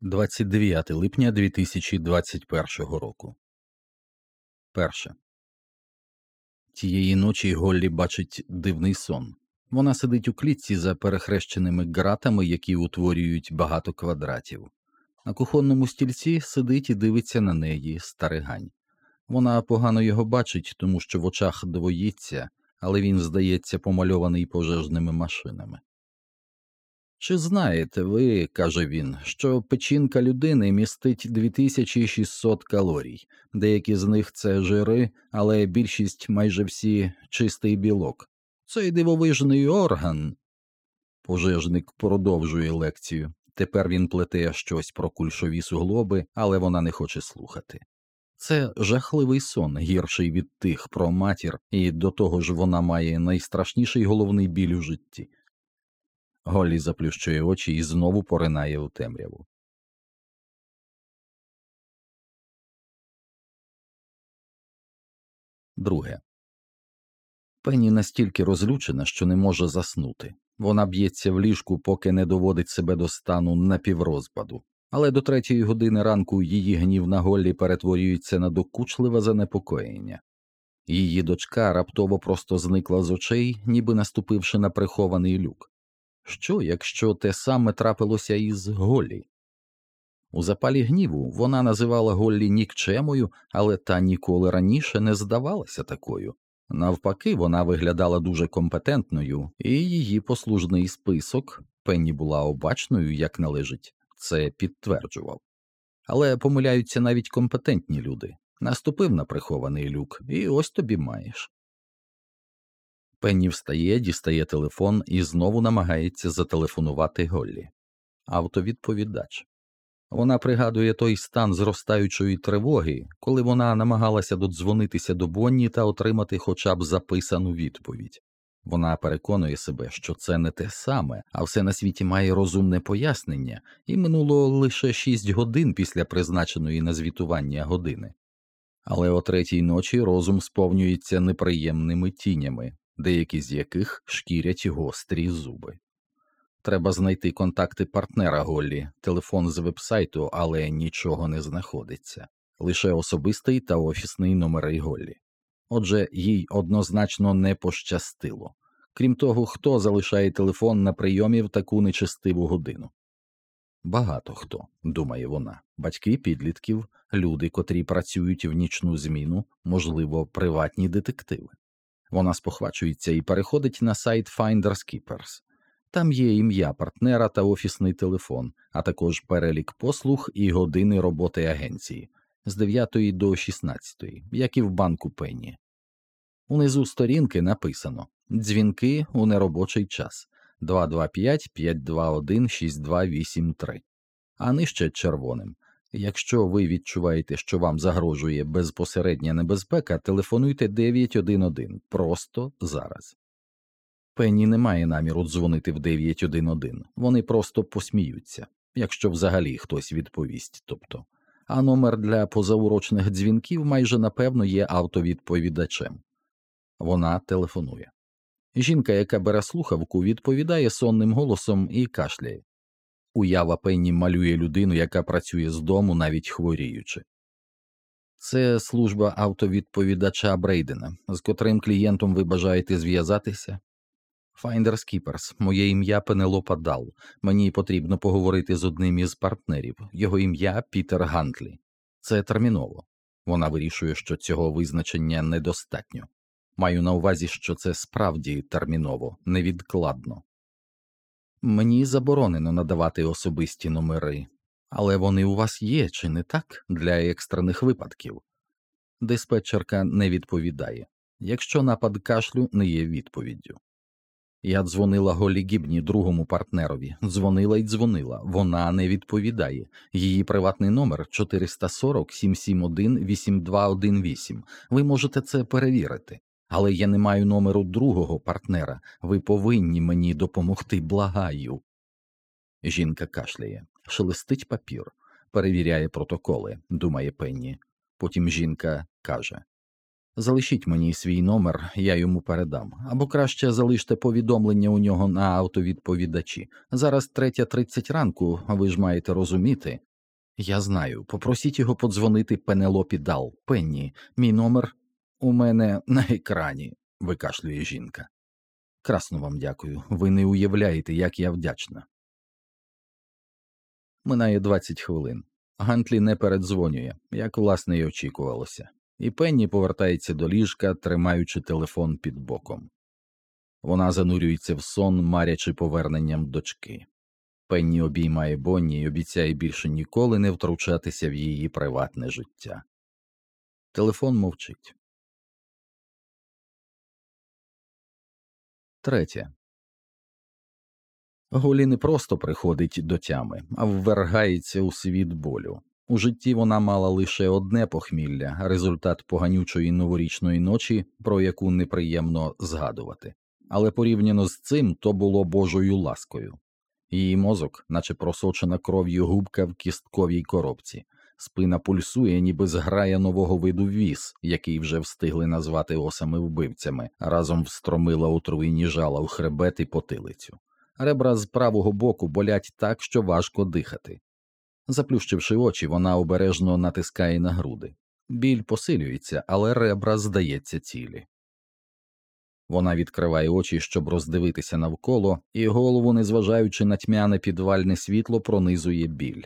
29 липня 2021 року. Перше. Тієї ночі Голлі бачить дивний сон. Вона сидить у клітці за перехрещеними ґратами, які утворюють багато квадратів. На кухонному стільці сидить і дивиться на неї старигань. Вона погано його бачить, тому що в очах двоїться, але він здається помальований пожежними машинами. Чи знаєте ви, каже він, що печінка людини містить 2600 калорій, деякі з них це жири, але більшість майже всі чистий білок. Цей дивовижний орган. Пожежник продовжує лекцію. Тепер він плете щось про кульшові суглоби, але вона не хоче слухати. Це жахливий сон, гірший від тих про матір, і до того ж вона має найстрашніший головний біль у житті. Голлі заплющує очі і знову поринає у темряву. Друге. Пенні настільки розлючена, що не може заснути. Вона б'ється в ліжку, поки не доводить себе до стану напіврозпаду. Але до третьої години ранку її гнів на Голлі перетворюється на докучливе занепокоєння. Її дочка раптово просто зникла з очей, ніби наступивши на прихований люк. Що, якщо те саме трапилося із Голлі? У запалі гніву вона називала Голлі нікчемою, але та ніколи раніше не здавалася такою. Навпаки, вона виглядала дуже компетентною, і її послужний список Пенні була обачною, як належить, це підтверджував. Але помиляються навіть компетентні люди. Наступив на прихований люк, і ось тобі маєш. Пенні встає, дістає телефон і знову намагається зателефонувати Голлі. Автовідповідач. Вона пригадує той стан зростаючої тривоги, коли вона намагалася додзвонитися до Бонні та отримати хоча б записану відповідь. Вона переконує себе, що це не те саме, а все на світі має розумне пояснення, і минуло лише шість годин після призначеної на звітування години. Але о третій ночі розум сповнюється неприємними тінями, деякі з яких шкірять гострі зуби. Треба знайти контакти партнера Голлі, телефон з вебсайту, але нічого не знаходиться, лише особистий та офісний номери Голлі. Отже, їй однозначно не пощастило. Крім того, хто залишає телефон на прийомі в таку нечестиву годину. Багато хто, думає вона, батьки підлітків, люди, котрі працюють в нічну зміну, можливо, приватні детективи. Вона спохвачується і переходить на сайт Finders Keepers. Там є ім'я партнера та офісний телефон, а також перелік послуг і години роботи агенції з 9 до 16, як і в банку Пенні. Унизу сторінки написано Дзвінки у неробочий час 225 521 6283, а нижче червоним Якщо ви відчуваєте, що вам загрожує безпосередня небезпека, телефонуйте 911 просто зараз. Пенні не має наміру дзвонити в 911, вони просто посміються, якщо взагалі хтось відповість, тобто, а номер для позаурочних дзвінків майже напевно є автовідповідачем. Вона телефонує. Жінка, яка бере слухавку, відповідає сонним голосом і кашляє. Уява Пенні малює людину, яка працює з дому, навіть хворіючи. Це служба автовідповідача Брейдена, з котрим клієнтом ви бажаєте зв'язатися. Finders Keepers, моє ім'я Пенелопа Дал. Мені потрібно поговорити з одним із партнерів. Його ім'я Пітер Гантлі. Це терміново. Вона вирішує, що цього визначення недостатньо. Маю на увазі, що це справді терміново, невідкладно. Мені заборонено надавати особисті номери, але вони у вас є, чи не так, для екстрених випадків. Диспетчерка не відповідає якщо напад кашлю не є відповіддю. Я дзвонила Голі Гібні, другому партнерові, дзвонила й дзвонила, вона не відповідає. Її приватний номер 440 771 8218. Ви можете це перевірити. Але я не маю номеру другого партнера. Ви повинні мені допомогти, благаю. Жінка кашляє, шелестить папір, перевіряє протоколи, думає Пенні. Потім жінка каже Залишіть мені свій номер, я йому передам, або краще залиште повідомлення у нього на автовідповідачі. Зараз третя тридцять ранку, ви ж маєте розуміти. Я знаю. Попросіть його подзвонити Пенелопі Дал. Пенні, мій номер у мене на екрані, викашлює жінка. Красно вам дякую. Ви не уявляєте, як я вдячна. Минає 20 хвилин. Гантлі не передзвонює, як власне й очікувалося, і Пенні повертається до ліжка, тримаючи телефон під боком. Вона занурюється в сон, марячи поверненням дочки. Пенні обіймає Бонні і обіцяє більше ніколи не втручатися в її приватне життя. Телефон мовчить. Третє. Голі не просто приходить до тями, а ввергається у світ болю. У житті вона мала лише одне похмілля, результат поганючої новорічної ночі, про яку неприємно згадувати. Але порівняно з цим то було божою ласкою. Її мозок, наче просочена кров'ю губка в кістковій коробці, спина пульсує, ніби зграє нового виду віз, який вже встигли назвати осами вбивцями, разом встромила отруйні жала у хребет і потилицю. Ребра з правого боку болять так, що важко дихати. Заплющивши очі, вона обережно натискає на груди. Біль посилюється, але ребра здається цілі. Вона відкриває очі, щоб роздивитися навколо, і голову, незважаючи на тьмяне підвальне світло, пронизує біль.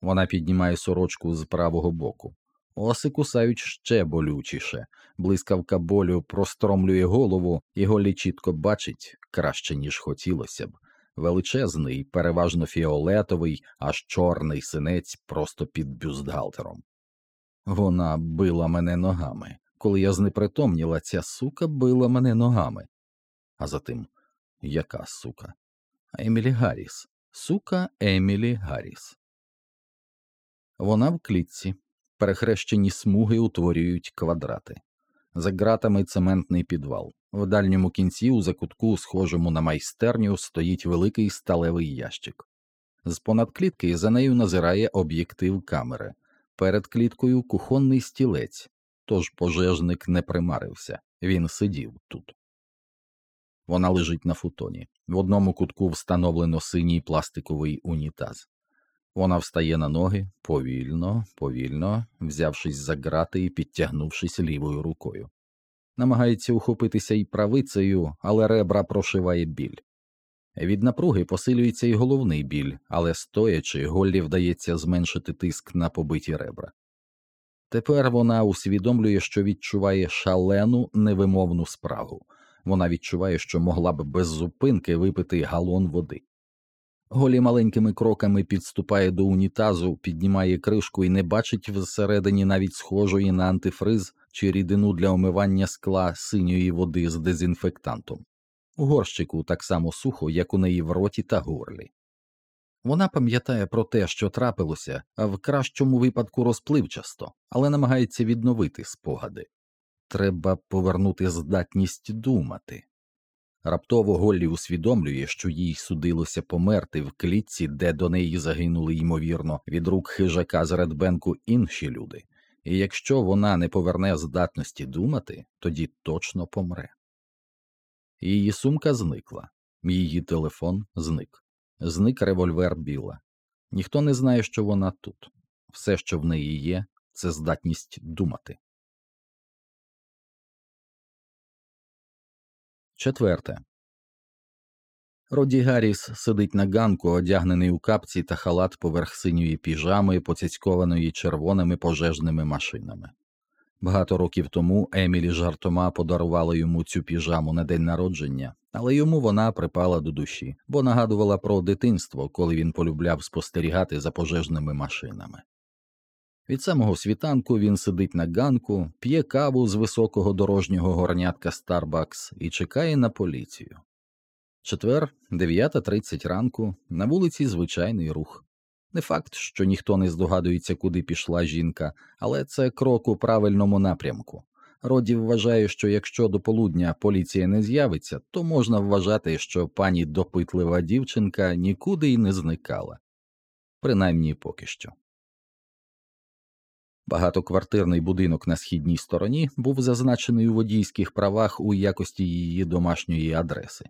Вона піднімає сорочку з правого боку. Оси кусають ще болючіше, блискавка болю простромлює голову, і голі чітко бачить краще, ніж хотілося б. Величезний, переважно фіолетовий, аж чорний синець просто під бюстгальтером. Вона била мене ногами. Коли я знепритомніла, ця сука била мене ногами. А затим яка сука? Емілі Гарріс. Сука Емілі Гарріс. Вона в клітці. Перехрещені смуги утворюють квадрати. За ґратами цементний підвал. В дальньому кінці, у закутку, схожому на майстерню, стоїть великий сталевий ящик. З понад клітки за нею назирає об'єктив камери. Перед кліткою кухонний стілець, тож пожежник не примарився він сидів тут. Вона лежить на футоні. В одному кутку встановлено синій пластиковий унітаз. Вона встає на ноги повільно, повільно, взявшись за грати і підтягнувшись лівою рукою. Намагається ухопитися й правицею, але ребра прошиває біль. Від напруги посилюється й головний біль, але стоячи, Голлі вдається зменшити тиск на побиті ребра. Тепер вона усвідомлює, що відчуває шалену невимовну спрагу. Вона відчуває, що могла б без зупинки випити галон води. Голі маленькими кроками підступає до унітазу, піднімає кришку і не бачить всередині навіть схожої на антифриз чи рідину для омивання скла синьої води з дезінфектантом. У горщику так само сухо, як у неї в роті та горлі. Вона пам'ятає про те, що трапилося, а в кращому випадку розпливчасто, але намагається відновити спогади. Треба повернути здатність думати. Раптово Голлі усвідомлює, що їй судилося померти в клітці, де до неї загинули, ймовірно, від рук хижака з Редбенку інші люди, і якщо вона не поверне здатності думати, тоді точно помре. Її сумка зникла, її телефон зник, зник револьвер Біла. Ніхто не знає, що вона тут. Все, що в неї є, це здатність думати. Четверте. Роді Гарріс сидить на ганку, одягнений у капці та халат поверх синьої піжами, поцяцькованої червоними пожежними машинами. Багато років тому Емілі жартома подарувала йому цю піжаму на день народження, але йому вона припала до душі, бо нагадувала про дитинство, коли він полюбляв спостерігати за пожежними машинами. Від самого світанку він сидить на ганку, п'є каву з високого дорожнього горнятка Starbucks і чекає на поліцію. Четвер, 9.30 ранку, на вулиці звичайний рух. Не факт, що ніхто не здогадується, куди пішла жінка, але це крок у правильному напрямку. Роді вважає, що якщо до полудня поліція не з'явиться, то можна вважати, що пані допитлива дівчинка нікуди й не зникала, принаймні поки що. Багатоквартирний будинок на східній стороні був зазначений у водійських правах у якості її домашньої адреси.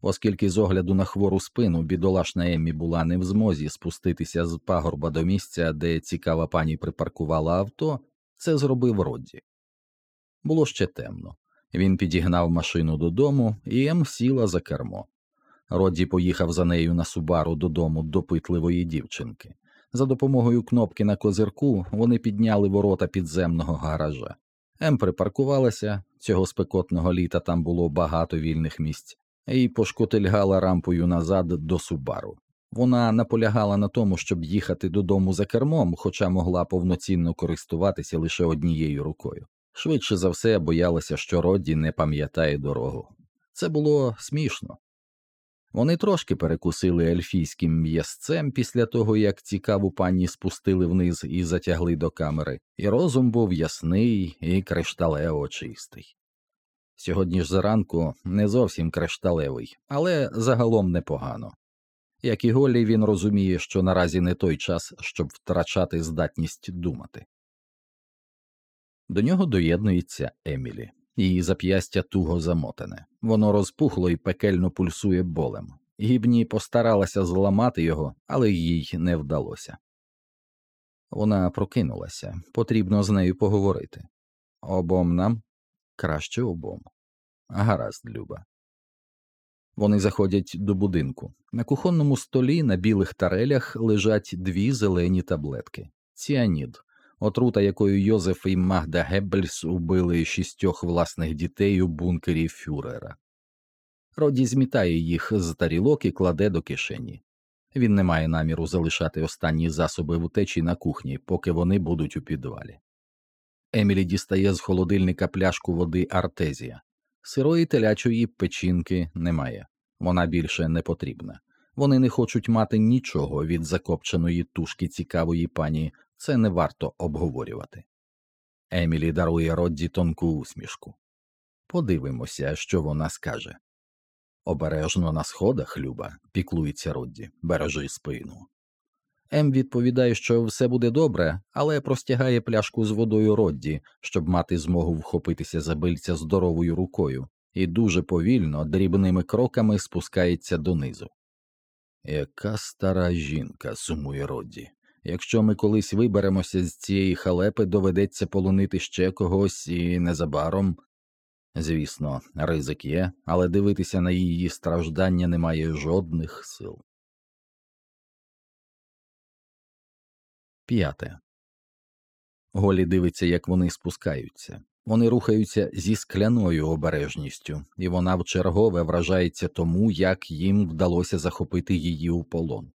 Оскільки з огляду на хвору спину бідолашна Еммі була не в змозі спуститися з пагорба до місця, де цікава пані припаркувала авто, це зробив Родді. Було ще темно. Він підігнав машину додому, і Ем сіла за кермо. Родді поїхав за нею на субару додому допитливої дівчинки. За допомогою кнопки на козирку вони підняли ворота підземного гаража. Ем припаркувалася, цього спекотного літа там було багато вільних місць, і пошкотильгала рампою назад до субару. Вона наполягала на тому, щоб їхати додому за кермом, хоча могла повноцінно користуватися лише однією рукою. Швидше за все боялася, що Родді не пам'ятає дорогу. Це було смішно. Вони трошки перекусили ельфійським м'ясцем після того, як цікаву пані спустили вниз і затягли до камери, і розум був ясний і кришталево чистий. Сьогодні ж зранку не зовсім кришталевий, але загалом непогано. Як і Голлі, він розуміє, що наразі не той час, щоб втрачати здатність думати. До нього доєднується Емілі. Її зап'ястя туго замотане, воно розпухло і пекельно пульсує болем. Гібні постаралася зламати його, але їй не вдалося. Вона прокинулася, потрібно з нею поговорити. Обом нам краще обом. Гаразд, Люба. Вони заходять до будинку. На кухонному столі на білих тарелях лежать дві зелені таблетки ціанід отрута якою Йозеф і Магда Геббельс убили шістьох власних дітей у бункері Фюрера. Роді змітає їх з тарілок і кладе до кишені. Він не має наміру залишати останні засоби втечі на кухні, поки вони будуть у підвалі. Емілі дістає з холодильника пляшку води Артезія. Сирої телячої печінки немає, вона більше не потрібна. Вони не хочуть мати нічого від закопченої тушки цікавої пані, це не варто обговорювати. Емілі дарує Родді тонку усмішку. Подивимося, що вона скаже. Обережно на сходах, Люба, піклується Родді, бережи спину. Ем відповідає, що все буде добре, але простягає пляшку з водою Родді, щоб мати змогу вхопитися за бильця здоровою рукою, і дуже повільно, дрібними кроками спускається донизу. Яка стара жінка, сумує Родді. Якщо ми колись виберемося з цієї халепи, доведеться полонити ще когось і незабаром. Звісно, ризик є, але дивитися на її страждання немає жодних сил. П'яте. Голі дивиться, як вони спускаються. Вони рухаються зі скляною обережністю, і вона вчергове вражається тому, як їм вдалося захопити її у полон.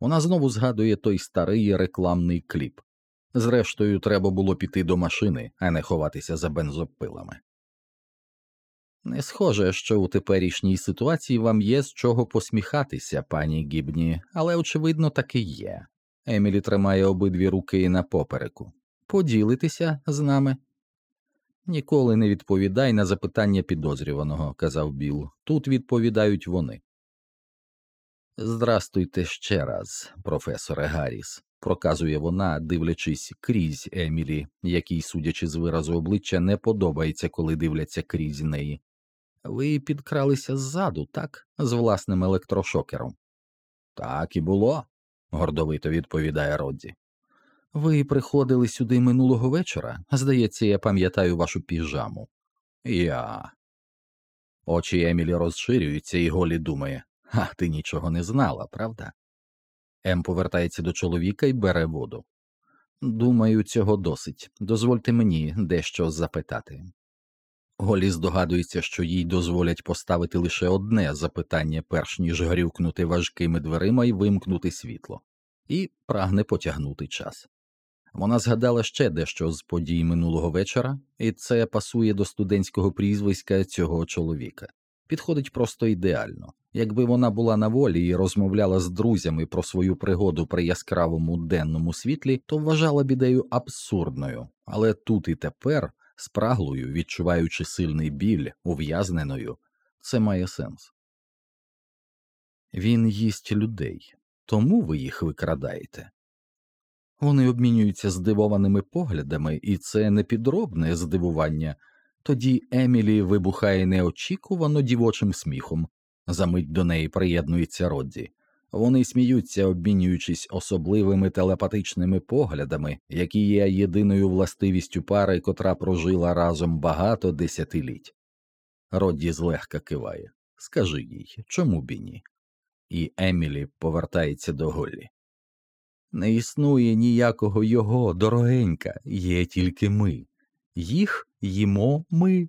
Вона знову згадує той старий рекламний кліп. Зрештою, треба було піти до машини, а не ховатися за бензопилами. Не схоже, що у теперішній ситуації вам є з чого посміхатися, пані Гібні, але очевидно таки є. Емілі тримає обидві руки на попереку. Поділитися з нами. Ніколи не відповідай на запитання підозрюваного, казав Біл. Тут відповідають вони. Здрастуйте ще раз, професоре Гарріс, проказує вона, дивлячись крізь Емілі, який, судячи з виразу обличчя, не подобається, коли дивляться крізь неї. Ви підкралися ззаду, так, з власним електрошокером? Так і було, гордовито відповідає Родді. Ви приходили сюди минулого вечора? Здається, я пам'ятаю вашу піжаму. Я. Очі Емілі розширюються, і Голі думає а ти нічого не знала, правда? Ем повертається до чоловіка і бере воду. Думаю, цього досить. Дозвольте мені дещо запитати. Голі здогадується, що їй дозволять поставити лише одне запитання, перш ніж грюкнути важкими дверима і вимкнути світло, і прагне потягнути час. Вона згадала ще дещо з подій минулого вечора, і це пасує до студентського прізвиська цього чоловіка. Підходить просто ідеально. Якби вона була на волі і розмовляла з друзями про свою пригоду при яскравому денному світлі, то вважала б ідею абсурдною, але тут і тепер, спраглою, відчуваючи сильний біль, ув'язненою, це має сенс. Він їсть людей, тому ви їх викрадаєте. Вони обмінюються здивованими поглядами, і це не підробне здивування. Тоді Емілі вибухає неочікувано дівочим сміхом, Замить до неї приєднується Родді. Вони сміються, обмінюючись особливими телепатичними поглядами, які є єдиною властивістю пари, котра прожила разом багато десятиліть. Родді злегка киває. Скажи їй, чому б і ні? І Емілі повертається до Голлі. Не існує ніякого його, дорогенька, є тільки ми. Їх їмо ми.